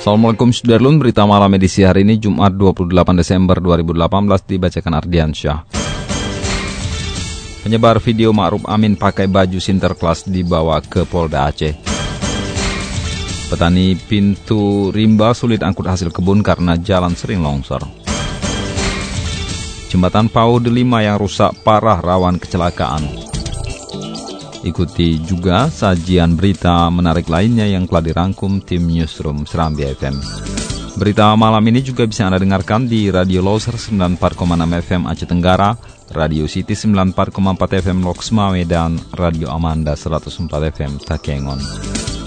Assalamualaikum Sudarlun, berita malam edisi hari ini Jumat 28 Desember 2018 dibacakan Ardiansyah. Penyebar video Ma'ruf Amin pakai baju Sinterklas dibawa ke Polda Aceh. Petani pintu rimba sulit angkut hasil kebun karena jalan sering longsor. Jembatan Pau Delima yang rusak parah rawan kecelakaan. Ikuti juga sajian berita menarik lainnya yang telah dirangkum tim Newsroom Serambi FM. Berita malam ini juga bisa Anda dengarkan di Radio Loser 94,6 FM Aceh Tenggara, Radio City 94,4 FM Loks Mawai, dan Radio Amanda 104 FM Takengon.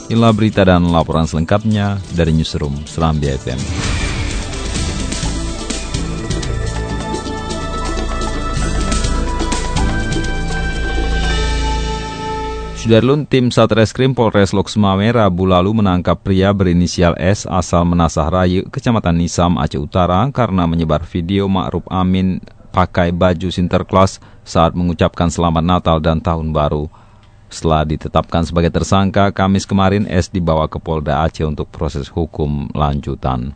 Inilah berita dan laporan selengkapnya dari Newsroom Serambi FM. Sudarlun, tim Satreskrim Polres Loksmawe Rabu lalu menangkap pria berinisial S asal Menasah Rayu, Kecamatan Nisam, Aceh Utara karena menyebar video Ma'ruf Amin pakai baju Sinterklas saat mengucapkan Selamat Natal dan Tahun Baru. Setelah ditetapkan sebagai tersangka, Kamis kemarin S dibawa ke Polda Aceh untuk proses hukum lanjutan.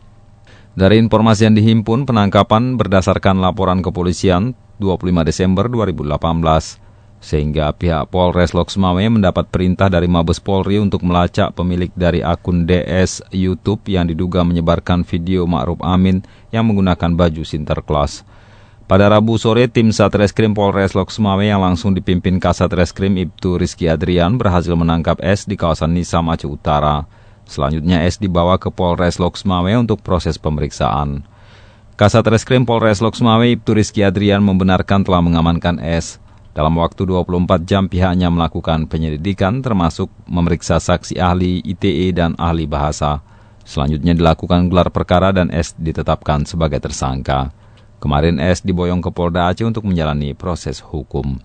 Dari informasi yang dihimpun, penangkapan berdasarkan laporan kepolisian 25 Desember 2018 sehingga pihak Polres Loksmawe mendapat perintah dari Mabes Polri untuk melacak pemilik dari akun DS YouTube yang diduga menyebarkan video Ma'ruf Amin yang menggunakan baju Sinterklas. Pada Rabu sore, tim Satreskrim Polres Loksmawe yang langsung dipimpin Kasat Reskrim Ibtu Rizky Adrian berhasil menangkap S di kawasan Nisam Aceh Utara. Selanjutnya S dibawa ke Polres Loksmawe untuk proses pemeriksaan. Kasat Reskrim Polres Loksmawe Ibtu Rizky Adrian membenarkan telah mengamankan S. Dalam waktu 24 jam pihaknya melakukan penyelidikan termasuk memeriksa saksi ahli ITE dan ahli bahasa. Selanjutnya dilakukan gelar perkara dan S ditetapkan sebagai tersangka. Kemarin S diboyong ke Polda Aceh untuk menjalani proses hukum.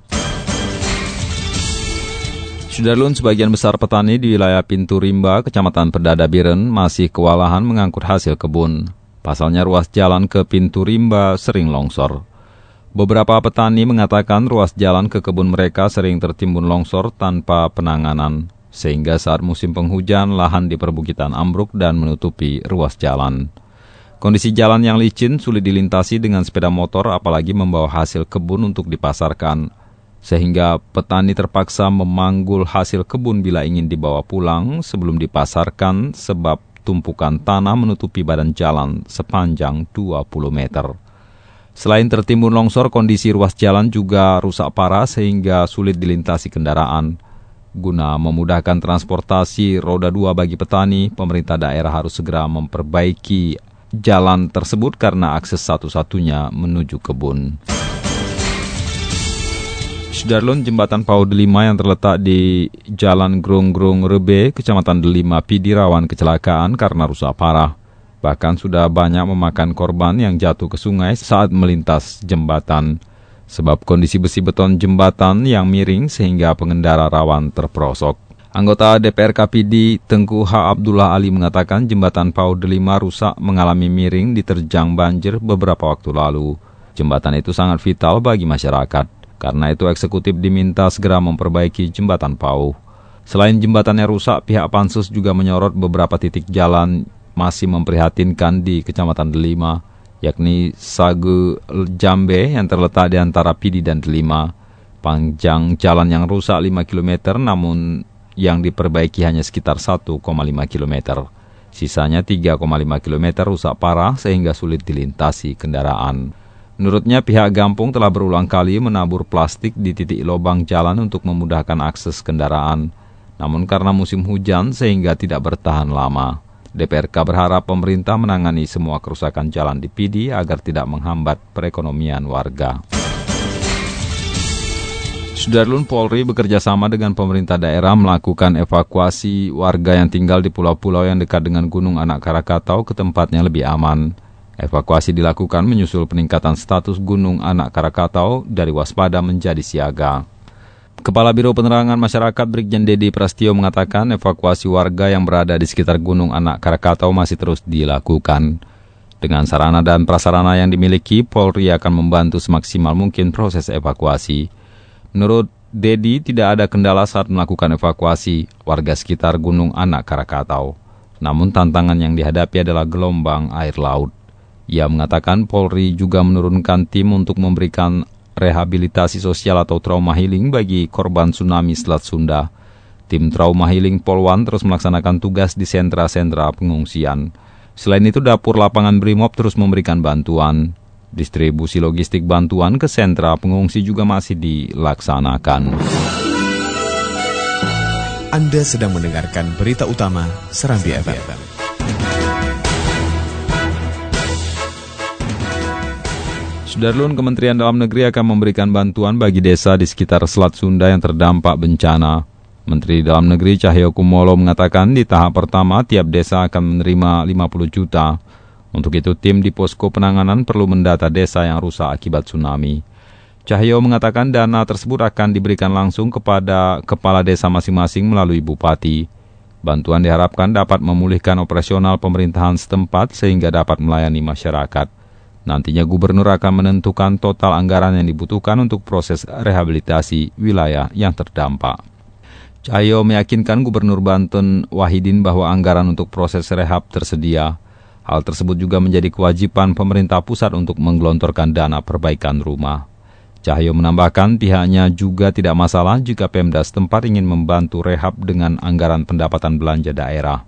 Sudarlun, sebagian besar petani di wilayah Pintu Rimba, Kecamatan Perdada Biren, masih kewalahan mengangkut hasil kebun. Pasalnya ruas jalan ke Pintu Rimba sering longsor. Beberapa petani mengatakan ruas jalan ke kebun mereka sering tertimbun longsor tanpa penanganan, sehingga saat musim penghujan lahan di perbukitan ambruk dan menutupi ruas jalan. Kondisi jalan yang licin sulit dilintasi dengan sepeda motor apalagi membawa hasil kebun untuk dipasarkan, sehingga petani terpaksa memanggul hasil kebun bila ingin dibawa pulang sebelum dipasarkan sebab tumpukan tanah menutupi badan jalan sepanjang 20 meter. Selain tertimbun longsor, kondisi ruas jalan juga rusak parah sehingga sulit dilintasi kendaraan. Guna memudahkan transportasi roda dua bagi petani, pemerintah daerah harus segera memperbaiki jalan tersebut karena akses satu-satunya menuju kebun. Sudarlun Jembatan Pau Delima yang terletak di Jalan Grong-Grong Rebe, Kecamatan Delima Pidi rawan kecelakaan karena rusak parah. Bahkan sudah banyak memakan korban yang jatuh ke sungai saat melintas jembatan. Sebab kondisi besi beton jembatan yang miring sehingga pengendara rawan terperosok. Anggota DPR KPD Tengku H. Abdullah Ali mengatakan jembatan Pau Delima rusak mengalami miring diterjang banjir beberapa waktu lalu. Jembatan itu sangat vital bagi masyarakat. Karena itu eksekutif diminta segera memperbaiki jembatan Pau. Selain jembatannya rusak, pihak Pansus juga menyorot beberapa titik jalan masih memprihatinkan di Kecamatan Delima, yakni Sagu Jambe yang terletak di antara Pidi dan Delima. Panjang jalan yang rusak 5 km namun yang diperbaiki hanya sekitar 1,5 km. Sisanya 3,5 km rusak parah sehingga sulit dilintasi kendaraan. Menurutnya pihak Gampung telah berulang kali menabur plastik di titik lubang jalan untuk memudahkan akses kendaraan. Namun karena musim hujan sehingga tidak bertahan lama. DPRK berharap pemerintah menangani semua kerusakan jalan di Pidi agar tidak menghambat perekonomian warga. Sudarlun Polri bekerja sama dengan pemerintah daerah melakukan evakuasi warga yang tinggal di pulau-pulau yang dekat dengan Gunung Anak Krakatau ke tempatnya lebih aman. Evakuasi dilakukan menyusul peningkatan status Gunung Anak Krakatau dari waspada menjadi siaga. Kepala Biro Penerangan Masyarakat Brigjen Dedi Prastio mengatakan evakuasi warga yang berada di sekitar Gunung Anak Krakatau masih terus dilakukan. Dengan sarana dan prasarana yang dimiliki, Polri akan membantu semaksimal mungkin proses evakuasi. Menurut Dedi, tidak ada kendala saat melakukan evakuasi warga sekitar Gunung Anak Krakatau. Namun tantangan yang dihadapi adalah gelombang air laut. Ia mengatakan Polri juga menurunkan tim untuk memberikan rehabilitasi sosial atau trauma healing bagi korban tsunami Selat Sunda. Tim trauma healing Polwan terus melaksanakan tugas di sentra-sentra pengungsian. Selain itu, dapur lapangan Brimob terus memberikan bantuan. Distribusi logistik bantuan ke sentra pengungsi juga masih dilaksanakan. Anda sedang mendengarkan berita utama Serambi FM. Sudarlun Kementerian Dalam Negeri akan memberikan bantuan bagi desa di sekitar Selat Sunda yang terdampak bencana. Menteri Dalam Negeri Cahyo Kumolo mengatakan di tahap pertama tiap desa akan menerima 50 juta. Untuk itu, tim di posko penanganan perlu mendata desa yang rusak akibat tsunami. Cahyo mengatakan dana tersebut akan diberikan langsung kepada kepala desa masing-masing melalui bupati. Bantuan diharapkan dapat memulihkan operasional pemerintahan setempat sehingga dapat melayani masyarakat. Nantinya gubernur akan menentukan total anggaran yang dibutuhkan untuk proses rehabilitasi wilayah yang terdampak. Cahyo meyakinkan Gubernur Banten Wahidin bahwa anggaran untuk proses rehab tersedia. Hal tersebut juga menjadi kewajiban pemerintah pusat untuk menggelontorkan dana perbaikan rumah. Cahyo menambahkan pihaknya juga tidak masalah jika Pemda setempat ingin membantu rehab dengan anggaran pendapatan belanja daerah.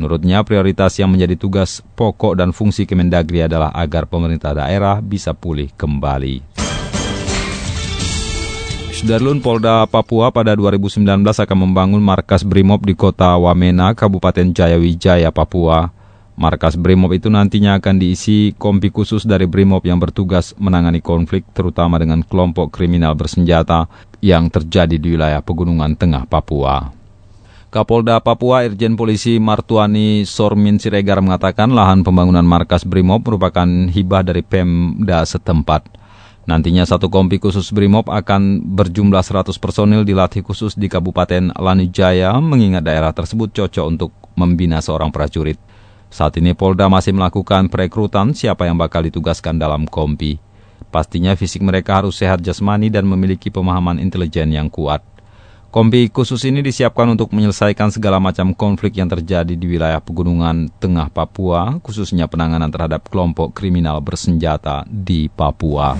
Menurutnya prioritas yang menjadi tugas pokok dan fungsi Kemendagri adalah agar pemerintah daerah bisa pulih kembali. Sudarlun Polda Papua pada 2019 akan membangun markas Brimob di kota Wamena, Kabupaten Jayawijaya, Papua. Markas Brimob itu nantinya akan diisi kompi khusus dari Brimob yang bertugas menangani konflik terutama dengan kelompok kriminal bersenjata yang terjadi di wilayah pegunungan tengah Papua. Kapolda Papua Irjen Polisi Martuani Sormin Siregar mengatakan lahan pembangunan markas Brimob merupakan hibah dari Pemda setempat. Nantinya satu kompi khusus Brimob akan berjumlah 100 personil dilatih khusus di Kabupaten Lanijaya mengingat daerah tersebut cocok untuk membina seorang prajurit. Saat ini Polda masih melakukan perekrutan siapa yang bakal ditugaskan dalam kompi. Pastinya fisik mereka harus sehat jasmani dan memiliki pemahaman intelijen yang kuat. Kompi khusus ini disiapkan untuk menyelesaikan segala macam konflik yang terjadi di wilayah pegunungan tengah Papua, khususnya penanganan terhadap kelompok kriminal bersenjata di Papua.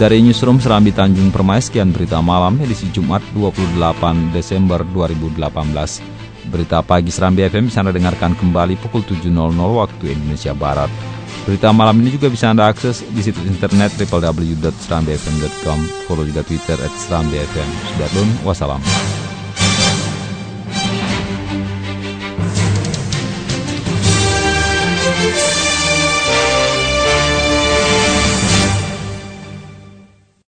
Dari Newsroom Serambi Tanjung Permai, sekian berita malam edisi Jumat 28 Desember 2018. Berita pagi Serambi FM bisa dengarkan kembali pukul 7.00 waktu Indonesia Barat. Berita malam ini juga bisa Anda akses di situs internet www.serambifm.com. Follow juga Twitter at Serambi FM. Sudah wassalam.